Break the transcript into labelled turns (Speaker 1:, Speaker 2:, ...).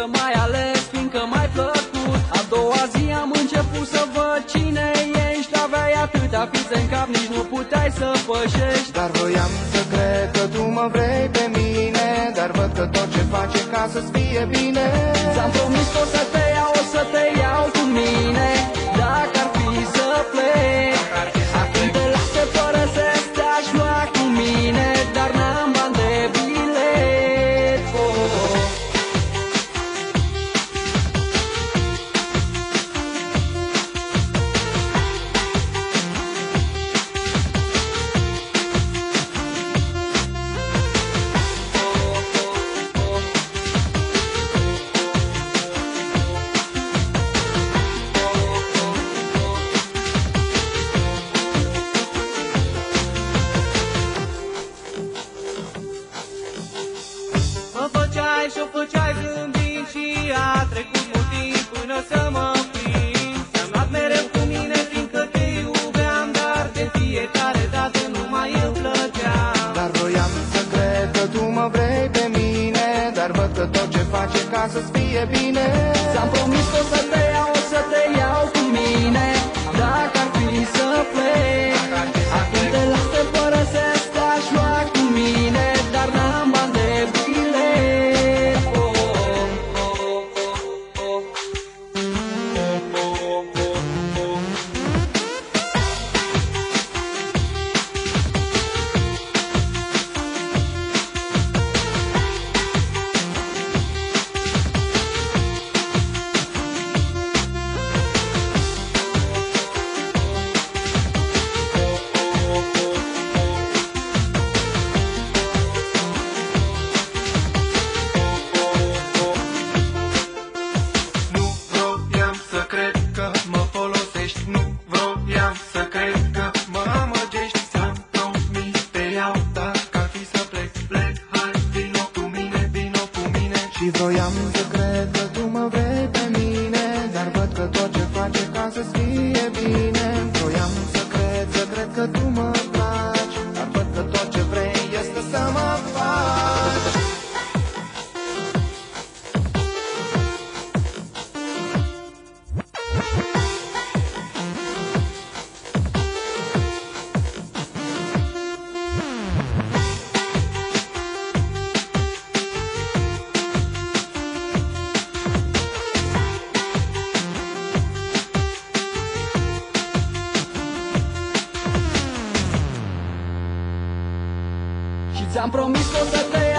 Speaker 1: Fiindcă mai ales, fiindcă mai plăcut. A doua zi am început să văd cine ești. Aveai atâtea fițe în cap, nici nu puteai să pășești.
Speaker 2: Dar voiam să cred că tu mă vrei pe mine. Dar văd că tot ce face ca să-ți fie bine.
Speaker 1: Ți-am promis că o să
Speaker 3: până să mă prind. Te-am luat mereu cu mine fiindcă te iubeam Dar de fiecare dată nu mai îmi plăteam
Speaker 2: Dar voiam să cred că tu mă vrei pe mine Dar văd că tot ce face ca să-ți fie bine. Ți-am
Speaker 1: promis că o să
Speaker 2: folosești Nu vroiam să cred că mă amăgești Ți-am promis te iau Dacă ar fi să plec, plec Hai, vino cu mine, vino cu mine. Și vroiam să
Speaker 1: ți-am promis că o să te